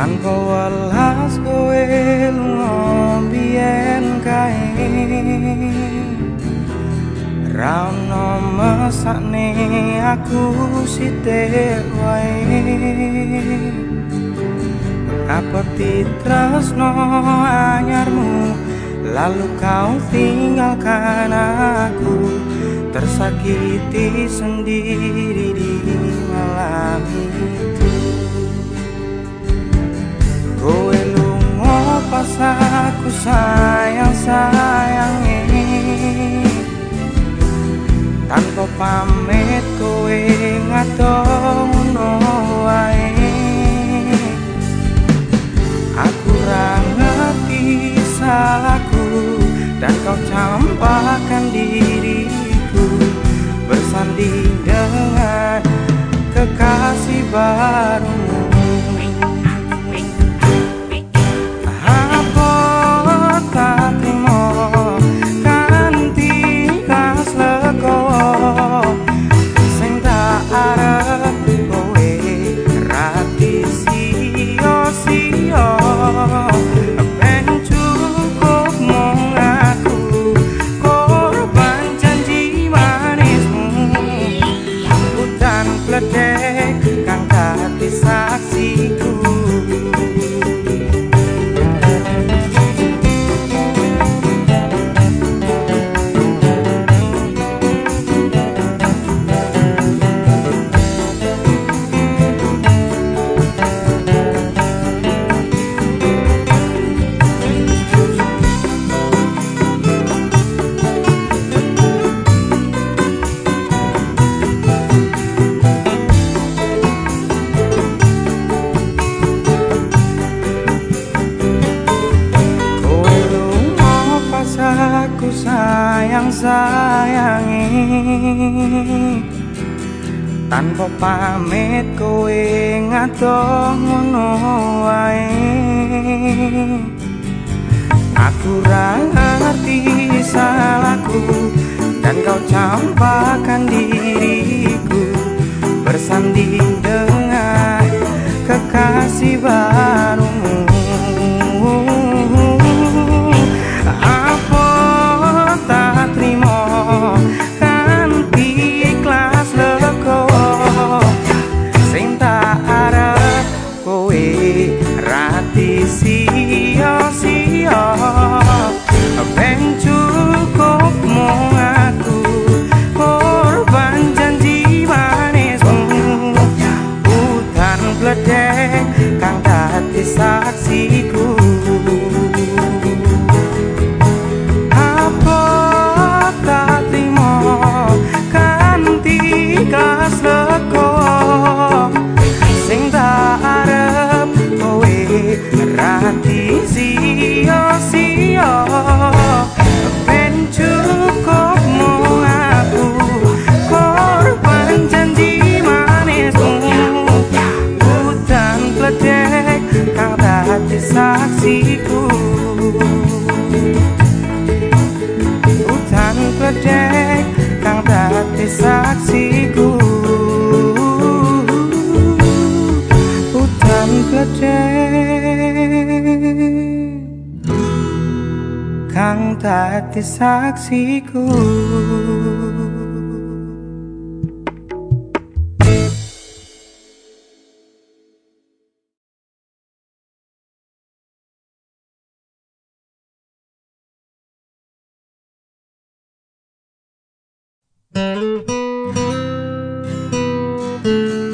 tanpa welas kowe lunga biyen kae? Rauno mesakne aku sithik wae Apa titresno anyarmu Lalu kau tinggalkan aku. Tersakiti sendiri di malam itu. Kowe lunga pas aku sayang sayangi Tanpa pamit kowe ngadong dan kau campakkan diriku bersanding dengan kekasih barumu gede kang tak disaksikan tanpa pamit kowe ngadoh ngono wae. Aku ra ngerti not easy. dati saksi ko Thank you.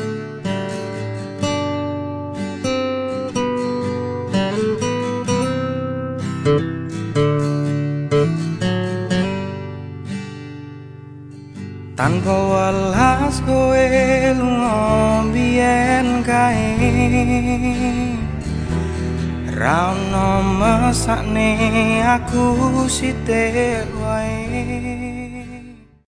Tanpa welas kowe lunga biyen kae? Rauno mesakne aku sithik